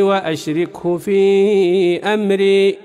وأشركه في أمري.